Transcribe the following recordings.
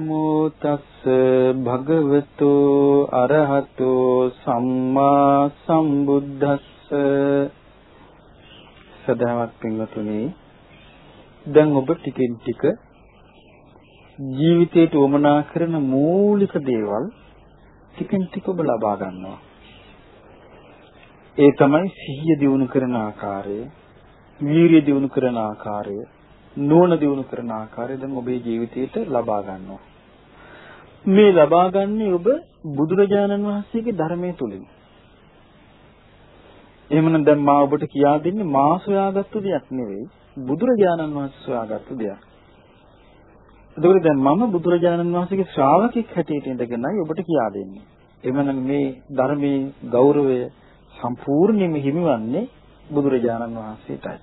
නමෝ තස්ස භගවතු අරහතෝ සම්මා සම්බුද්දස්ස සදාවත් පින්වතුනි දැන් ඔබ ටිකෙන් ටික ජීවිතයට උවමනා කරන මූලික දේවල් ටිකෙන් ටික ඔබ ලබා ගන්නවා ඒ තමයි සිහිය දියුණු කරන ආකාරය වීරිය දියුණු කරන ආකාරය නුවණ දියුණු කරන ආකාරය දැන් ඔබේ ජීවිතයට ලබා ගන්නවා. මේ ලබා ගන්නේ ඔබ බුදුරජාණන් වහන්සේගේ ධර්මයේ තුලින්. එහෙමනම් දැන් මා ඔබට කියා දෙන්නේ මා සොයාගත්තු දෙයක් නෙවෙයි බුදුරජාණන් වහන්සේ සොයාගත්තු දෙයක්. එතකොට දැන් මම බුදුරජාණන් වහන්සේගේ ශ්‍රාවකෙක් හැටියට ඉඳගෙනයි ඔබට කියා දෙන්නේ. එමනම් මේ ධර්මයේ ගෞරවය සම්පූර්ණයෙන්ම හිමිවන්නේ බුදුරජාණන් වහන්සේටයි.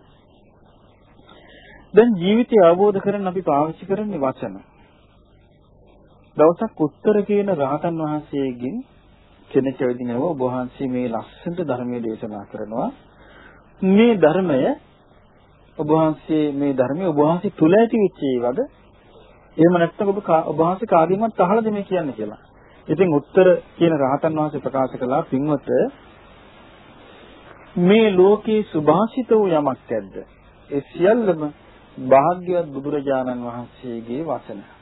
දැන් ජීවිතය අවබෝධ කරගන්න අපි පාවිච්චි කරන්නේ වචන. දවසක් උත්තර කියන රහතන් වහන්සේගෙන් කෙනෙක් ඇවිදිනව ඔබ වහන්සේ මේ ලස්සනට ධර්මයේ දේශනා කරනවා. මේ ධර්මය ඔබ වහන්සේ මේ ධර්මයේ ඔබ වහන්සේ තුල ඇති වෙච්ච ඒවද? එහෙම නැත්නම් ඔබ ඔබ වහන්සේ කාගෙන්වත් අහලාද මේ කියන්නේ කියලා. ඉතින් උත්තර කියන රහතන් වහන්සේ ප්‍රකාශ කළා පින්වත මේ ලෝකේ සුභාෂිත වූ යමක් ඇද්ද? ඒ සියල්ලම භාග්‍යවත් බුදුරජාණන් වහන්සේගේ වචන.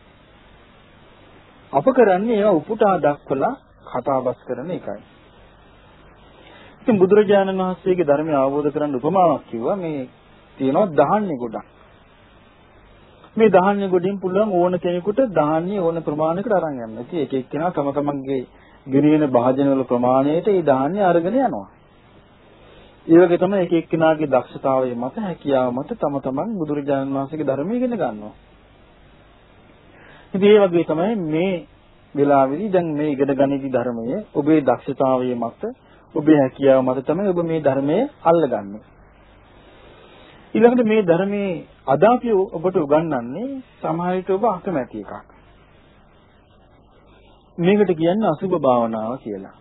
අප කරන්නේ ඒවා උපුටා දක්වලා කතාබස් කරන එකයි. ඉතින් බුදුරජාණන් වහන්සේගේ ධර්මය අවබෝධ කරගන්න උපමාවක් කිව්වා මේ තියෙනවා දහන්නේ ගොඩක්. මේ දහන්නේ ගොඩින් පුළුවන් ඕන කෙනෙකුට දහන්නේ ඕන ප්‍රමාණයකට අරන් යන්න. ඉතින් එක එක්කෙනා තම තමන්ගේ ගෙනියන භාජන වල ප්‍රමාණයට ඒ දහන්නේ අරගෙන යනවා. ඒ වගේ තමයි එක එක්කෙනාගේ දක්ෂතාවය මත හැකියාව මත තම තමන් බුදුරජාණන් වහන්සේගේ ධර්මය ඉගෙන ගන්නවා. ඉතින් ඒ වගේ තමයි මේ වෙලාවේදී දැන් මේ ඉගෙන ගනිති ධර්මය ඔබේ දක්ෂතාවය මත ඔබේ හැකියාව මත තමයි ඔබ මේ ධර්මය අල්ලගන්නේ. ඊළඟට මේ ධර්මයේ අද අපි ඔබට උගන්වන්නේ සමහර විට ඔබ අකමැති එකක්. මේකට කියන්නේ අසුභ භාවනාව කියලා.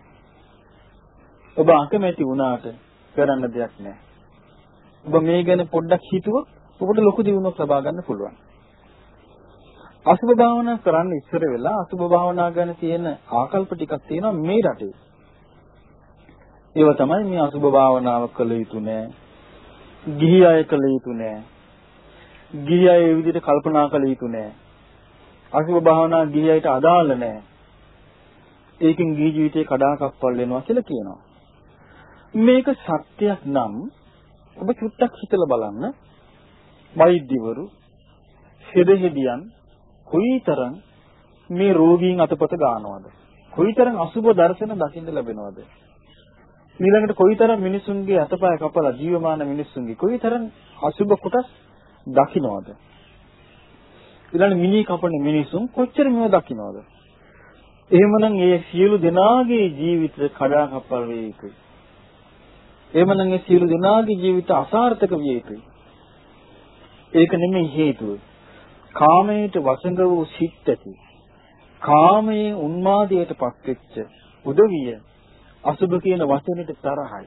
ඔබ අකමැති වුණාට කරන්න දෙයක් නැහැ. ඔබ මේ ගැන පොඩ්ඩක් හිතුවොත් ඔබට ලොකු දියුණුවක් ලබා ගන්න පුළුවන්. අසුභ භාවනා කරන්න ඉස්සර වෙලා අසුභ භාවනා ගැන තියෙන ආකල්ප ටිකක් තියෙනවා මේ රටේ. ඒව තමයි මේ අසුභ භාවනාව කළ යුතු නෑ. ගිහි අය කළ යුතු නෑ. ගිහි අය ඒ විදිහට කල්පනා කළ යුතු නෑ. අසුභ භාවනා ගිහි අයට අදාළ නෑ. ඒකෙන් ගිහි ජීවිතේ කඩාකප්පල් වෙනවා කියලා කියනවා. මේක සත්‍යයක් නම් ඔබ චුට්ටක් හිතලා බලන්න වෛද්‍යවරු හෙදෙහෙදියන් කොයිතරම් මේ රෝගීන් අතපත ගන්නවද? කොයිතරම් අසුබ දර්ශන දකින්න ලැබෙනවද? ඊළඟට කොයිතරම් මිනිසුන්ගේ අතපය කපලා ජීවමාන මිනිසුන්ගේ කොයිතරම් අසුබ කොටස් දකින්නවද ඊළඟ මිනි කපන මිනිසුන් කොච්චර මේව දකින්නවද එහෙමනම් ඒ සියලු දෙනාගේ ජීවිත කඩා කප්පල් වේ යුතුයි. එහෙමනම් ඒ සියලු දෙනාගේ ජීවිත අසාර්ථක විය යුතුයි. ඒක නෙමෙයි හේතුව. කාමයට වසඟ වූ සිත් ඇති. කාමයේ උන්මාදයට පත්වෙච්ච උදවිය අසුබ කියන වචනෙට තරහයි.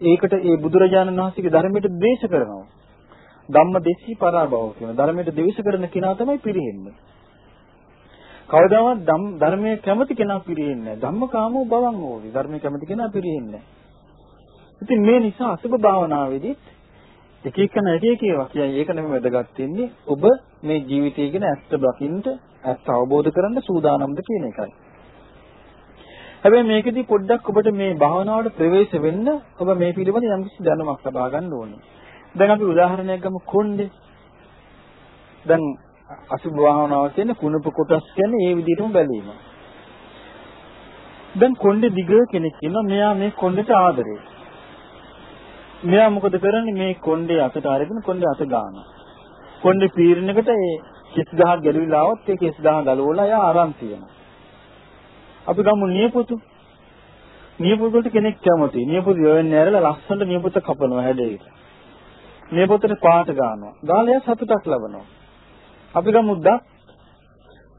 ඒකට ඒ බුදුරජාණන් වහන්සේගේ ධර්මයට ද්වේෂ කරනවා. ධම්ම දෙසි පරාභව කියන ධර්මයට ද්වේෂ කරන කෙනා තමයි පිරෙන්නේ. කවදාවත් ධර්මයේ කැමති කෙනා පිරෙන්නේ නැහැ. ධම්මකාමෝ බවං ඕවි. ධර්මයේ කැමති කෙනා පිරෙන්නේ නැහැ. ඉතින් මේ නිසා අසුබ භාවනාවේදීත් එක එකන එක එක ඒවා කියයි ඒක නෙමෙයි වැදගත් වෙන්නේ ඔබ මේ ජීවිතය ගැන ඇත්ත දකින්න ඇත්ත අවබෝධ කරගන්න සූදානම්ද කියන එකයි. හැබැයි මේකෙදි පොඩ්ඩක් ඔබට මේ භාවනාවට ප්‍රවේශ වෙන්න ඔබ මේ පිළිබඳ යම්කිසි දැනුමක් ලබා ගන්න ඕනේ. දැන් අපි උදාහරණයක් ගමු කොණ්ඩේ. දැන් අසුබ භාවනාව කියන්නේ කුණප කොටස් කියන්නේ ඒ විදිහටම බැලීම. දැන් කොණ්ඩේ දිග කෙනෙක් ඉන්නවා මෙයා මේ කොණ්ඩේට ආදරේ. මෙයා මොකද කරන්නේ මේ කොණ්ඩේ අතට අරගෙන කොණ්ඩේ අත ගන්නවා. කොණ්ඩේ පීරණයකට ඒ කිස් ගහ ගැලවිලා આવොත් ඒ කිස් ගහ ගලවලා එයා අරන් තියනවා. අපි ගමු නියපොතු. නියපොතුට කෙනෙක් කැමති. නියපොතු යවෙන්නේ ඇරලා ලස්සනට නියපොත කපනවා හැඩයට. නියපොතට පාට ගන්නවා. ගාලා එයා සතුටක් ලබනවා. අපි ගමු දත්.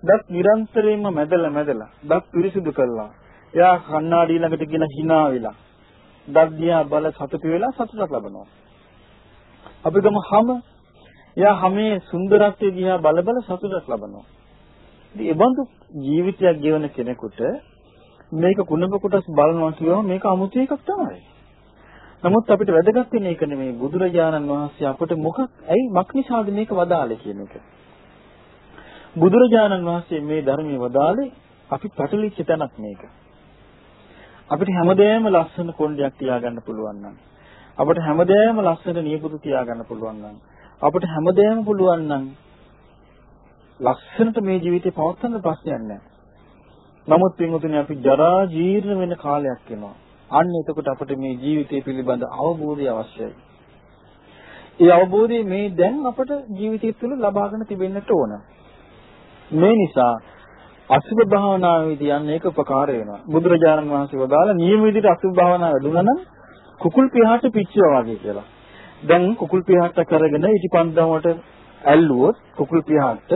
දත් නිරන්තරයෙන්ම මැදලා මැදලා දත් පිරිසිදු කරලා එයා කණ්ණාඩි ළඟට ගෙන hina වෙලා දග්ගියා බල සතුටු වෙලා සතුටක් ලබනවා. අපි ගමු හැම එයා හැමේ සුන්දරත්වය දිහා බල බල සතුටක් ලබනවා. ඉතින් ඒ බඳු ජීවිතයක් ගෙවන කෙනෙකුට මේක කුණප කොටස් බලනවා කියවම මේක අමුතු එකක් තමයි. නමුත් අපිට වැදගත් වෙන්නේ ඒක නෙමෙයි බුදුරජාණන් වහන්සේ අපට මොකක් ඇයි මක්නිසාද මේක වදාළේ කියන එක. බුදුරජාණන් වහන්සේ මේ ධර්මයේ වදාළේ අපි පැටලිච්ච තැනක් මේක. අපිට හැමදේම ලස්සන කොණ්ඩයක් තියාගන්න පුළුවන් නම් අපිට හැමදේම ලස්සන නියපොතු තියාගන්න පුළුවන් නම් අපිට හැමදේම පුළුවන් නම් ලස්සනට මේ ජීවිතේ පවත්වන්න ප්‍රශ්නයක් නැහැ. නමුත් පින්වතුනි අපි ජරා ජීර්ණ වෙන කාලයක් එනවා. අන්න එතකොට අපිට මේ ජීවිතය පිළිබඳ අවබෝධය අවශ්‍යයි. ඒ අවබෝධය මේ දැන් අපට ජීවිතය තුළ ලබාගෙන තිබෙන්නට ඕන. මේ නිසා අසුභ භාවනාවේදී යන්න ඒක උපකාර වෙනවා. බුදුරජාණන් වහන්සේ වදාළ නියම විදිහට අසුභ භාවනාව වැඩුණා නම් කුකුල් පියාට පිච්චියා වගේ කියලා. දැන් කුකුල් පියාට කරගෙන ඉටිපන්දමට ඇල්ලුවොත් කුකුල් පියාට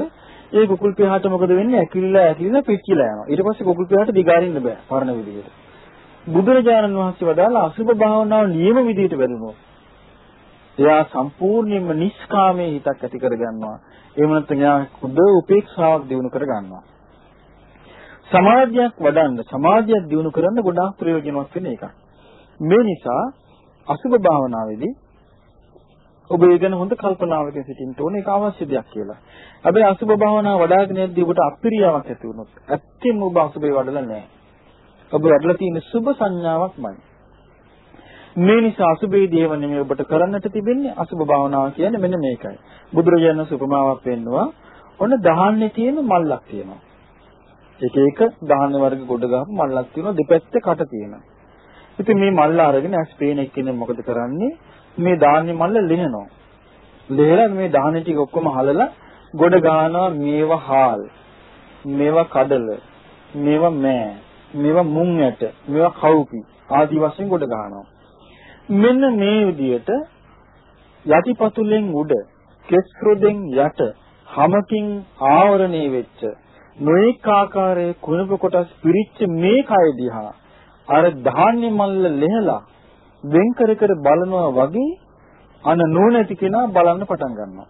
ඒ කුකුල් පියාට මොකද වෙන්නේ? ඇකිලිලා ඇකිලිලා පිච්චිලා යනවා. ඊට පස්සේ කුකුල් පියාට දිගාරින්න බෑ පරණ විදිහට. බුදුරජාණන් වහන්සේ වදාළ අසුභ භාවනාව නියම විදිහට වැඩුණොත් එයා සම්පූර්ණයෙන්ම නිෂ්කාමයේ හිතක් ඇති කරගන්නවා. එහෙම නැත්නම් එයා කුද උපේක්ෂාවක් දිනු කරගන්නවා. සමාධියක් වඩන්න සමාධියක් දිනු කරන්න ගොඩාක් ප්‍රයෝජනවත් වෙන එකක්. මේ නිසා අසුභ භාවනාවේදී ඔබ ඒ ගැන හොඳ කල්පනාවකින් සිටින්න ඕනේ ඒක අවශ්‍ය දෙයක් කියලා. හැබැයි අසුභ භාවනාව වඩාගෙන යද්දී ඔබට අප්‍රියාවක් ඇති වුණොත් ඇත්තෙන්ම ඔබ අසුභේ වඩලා නැහැ. ඔබ වැඩලා තියෙන සුභ සංඥාවක්මයි. මේ නිසා අසුභේදී ඒව නෙමෙයි ඔබට කරන්නට තිබෙන්නේ අසුභ භාවනාව කියන්නේ මෙන්න මේකයි. බුදුරජාණන් සුපමාවක් පෙන්නවා. ඔන්න දහන්නේ තියෙන මල්ලක් තියෙනවා. එක එක දහන්න වර්ග ගොඩ ගහපු මල්ලක් තියෙනවා දෙපැත්තේ කට තියෙනවා. ඉතින් මේ මල්ල අරගෙන ඇස් පේන එක්කෙනෙක් මොකද කරන්නේ? මේ ධාන්‍ය මල්ල ලිනනවා. ලේලා මේ ධාන්‍ය ටික ඔක්කොම හලලා ගොඩ ගන්නවා මේවා හාල්. මේවා කඩල. මේවා මෑ. මේවා මුං ඇට. මේවා කවුපි. ආදි වශයෙන් ගොඩ ගන්නවා. මෙන්න මේ විදිහට යටිපතුලෙන් උඩ කෙස් රොදෙන් යට හැමකින් ආවරණය වෙච්ච නොඑක ආකාරයේ කුණප කොටස් පිරිච්ච මේ කය දිහා අර ධාන්‍ය මල්ල ලෙහලා වෙන් කර කර බලනවා වගේ අන නෝනැති කෙනා බලන්න පටන් ගන්නවා.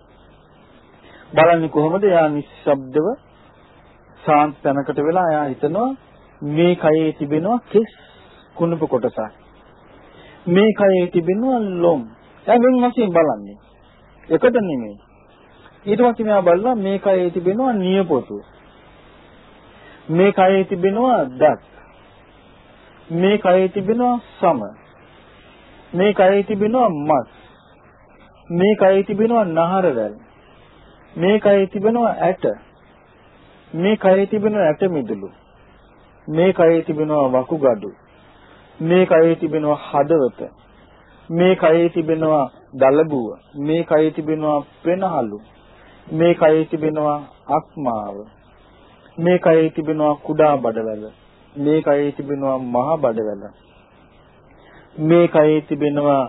බලන්නේ කොහොමද? එයා නිශ්ශබ්දව සාන්ත තැනකට වෙලා එයා හිතනවා මේ කයේ තිබෙනවා කෙස් කුණප කොටසක්. මේ කයේ තිබෙනවා ලොම්. එයා වෙන වශයෙන් බලන්නේ. එකට නෙමෙයි. ඊට පස්සේ මෙයා බලනවා මේ කයේ තිබෙනවා නියපොතු. මේ කයේ තිබෙනවා දත්. මේ කයේ තිබෙනවා සම. මේ කයේ තිබෙනවා මස්. මේ කයේ තිබෙනවා නහරවැල්. මේ කයේ තිබෙනවා ඇට. මේ කයේ තිබෙනවා ඇට මිදුළු. මේ කයේ තිබෙනවා වකුගඩු. මේ කයේ තිබෙනවා හදවත. මේ කයේ තිබෙනවා දලබුව. මේ කයේ තිබෙනවා පෙනහලු. මේ කයේ තිබෙනවා අක්මාව. මේ කයේ තිබෙනවා කුඩා බඩවැල. මේ කයේ තිබෙනවා මහා බඩවැල. මේ කයේ තිබෙනවා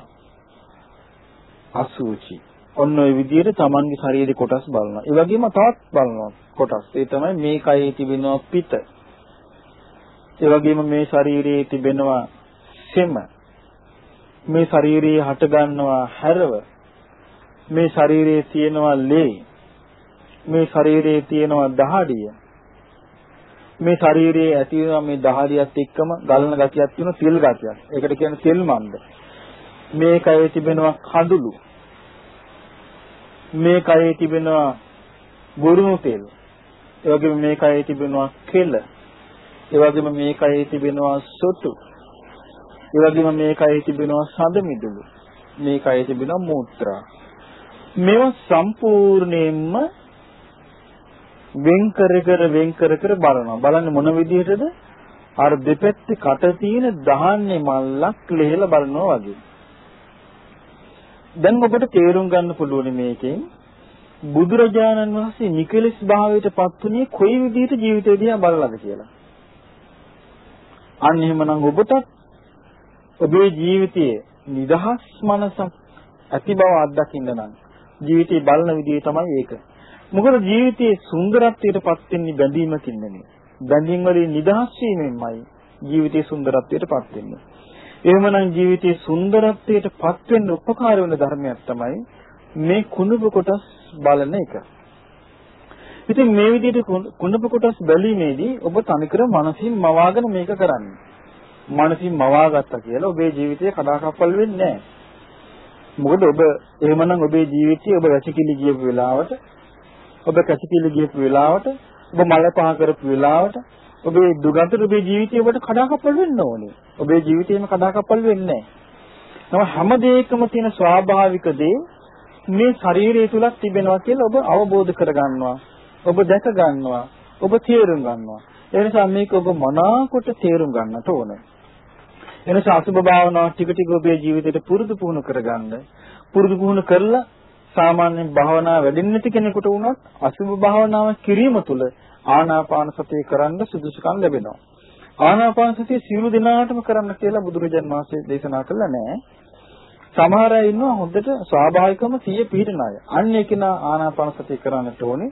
අසුචි. ඔන්න ඔය විදිහට Tamanගේ ශරීරේ කොටස් බලනවා. ඒ වගේම තවත් බලනවා කොටස්. ඒ තමයි මේ කයේ තිබෙනවා පිත. ඒ වගේම මේ ශරීරයේ තිබෙනවා සෙම. මේ ශරීරයේ හට ගන්නවා හැරව. මේ ශරීරයේ තියෙනවා ලේ. මේ ශරීරයේ තියෙනවා දහඩිය. මේ ශරීරයේ ඇති වෙනවා මේ දහඩියත් එක්කම ගලන ගතියක් තියෙන තෙල් ගතියක්. ඒකට කියන්නේ තෙල් මන්ද. මේ කයේ තිබෙනවා කඳුළු. මේ කයේ තිබෙනවා ගුරුණු තෙල්. ඒ වගේම මේ කයේ තිබෙනවා කෙල. ඒ වගේම මේ කයේ තිබෙනවා සොටු. ඒ වගේම මේ කයේ තිබෙනවා සඳ මිදුළු. මේ කයේ තිබෙනවා මූත්‍රා. මේවා සම්පූර්ණයෙන්ම වෙන් කර කර වෙන් කර කර බලනවා. බලන්නේ මොන විදිහටද? අර දෙපැත්තේ කට තියෙන දහන්නේ මල්ලක් ලෙහෙලා බලනවා වගේ. දැන් ඔබට තේරුම් ගන්න පුළුවන් මේකෙන් බුදුරජාණන් වහන්සේ නිකලස් භාවයට පත්ුනේ කොයි විදිහට ජීවිතය දිහා බලලාද කියලා. අන්න එහෙමනම් ඔබට ඔබේ ජීවිතයේ නිදහස් මනසක් ඇති බව අත්දකින්න නම් ජීවිතේ බලන විදිහ තමයි ඒක. මොකද ජීවිතයේ සුන්දරත්වයට පත් වෙන්නේ බැඳීමකින් නෙමෙයි. බැඳීම් වලින් නිදහස් වීමෙන්මයි ජීවිතයේ සුන්දරත්වයට පත් වෙන්නේ. එහෙමනම් ජීවිතයේ සුන්දරත්වයට පත් වෙන්න උපකාර වෙන ධර්මයක් තමයි මේ කුණුබ කොටස් බලන එක. ඉතින් මේ විදිහට කුණප කොටස් බැලීමේදී ඔබ තනිකර මනසින් මවාගෙන මේක කරන්නේ. මනසින් මවාගත්තා කියලා ඔබේ ජීවිතය කඩාකප්පල් වෙන්නේ නැහැ. මොකද ඔබ එහෙමනම් ඔබේ ජීවිතයේ ඔබ වැසිකිලි ගියපු වෙලාවට ඔබ කැසිකිලි ගියපු වෙලාවට ඔබ මල පහ කරපු වෙලාවට ඔබේ දුගන්තර ඔබේ ජීවිතය ඔබට කඩාකප්පල් වෙන්න ඕනේ. ඔබේ ජීවිතේම කඩාකප්පල් වෙන්නේ නැහැ. හැම දෙයකම තියෙන ස්වාභාවික දේ මේ ශරීරය තුලක් තිබෙනවා කියලා ඔබ අවබෝධ කරගන්නවා. ඔබ දැක ගන්නවා. ඔබ තේරුම් ගන්නවා. ඒ නිසා මේක ඔබ මනාකොට තේරුම් ගන්නට ඕනේ. එනිසා අසුභ භාවනාව ටික ටික ඔබේ ජීවිතයට පුරුදු පුහුණු කරගන්න. පුරුදු පුහුණු කරලා සාමාන්‍ය භාවනා වැඩින්න නැති කෙනෙකුට වුණත් අසුභ භාවනාව කිරීම තුළ ආනාපාන සතිය කරන්න සුදුසුකම් ලැබෙනවා. ආනාපාන සතිය සියලු දිනාටම කරන්න කියලා බුදුරජාන් වහන්සේ දේශනා කළා නෑ. සමහර අය ඉන්නවා හොඳට ස්වාභාවිකවම සිය පිහිටන අය. අන්න ඒකිනා ආනාපාන සතිය කරන්නට ඕනේ.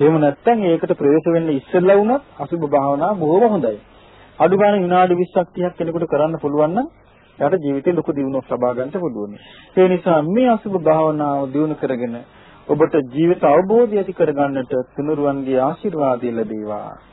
එහෙම නැත්නම් ඒකට ප්‍රවේශ වෙන්න ඉස්සෙල්ලා වුණත් අසුභ භාවනාව බොහොම හොඳයි. අඩු ගානේ විනාඩි 20ක් 30ක් කෙනෙකුට කරන්න පුළුවන් නම් එයාට ජීවිතේ ලොකු දියුණුවක් ලබා ගන්නට පුළුවන්. ඒ නිසා මේ අසුභ භාවනාව දියුණු කරගෙන ඔබට ජීවිත අවබෝධය ඇති කරගන්නට තුනුරුවන්ගේ ආශිර්වාදය ලැබේවා.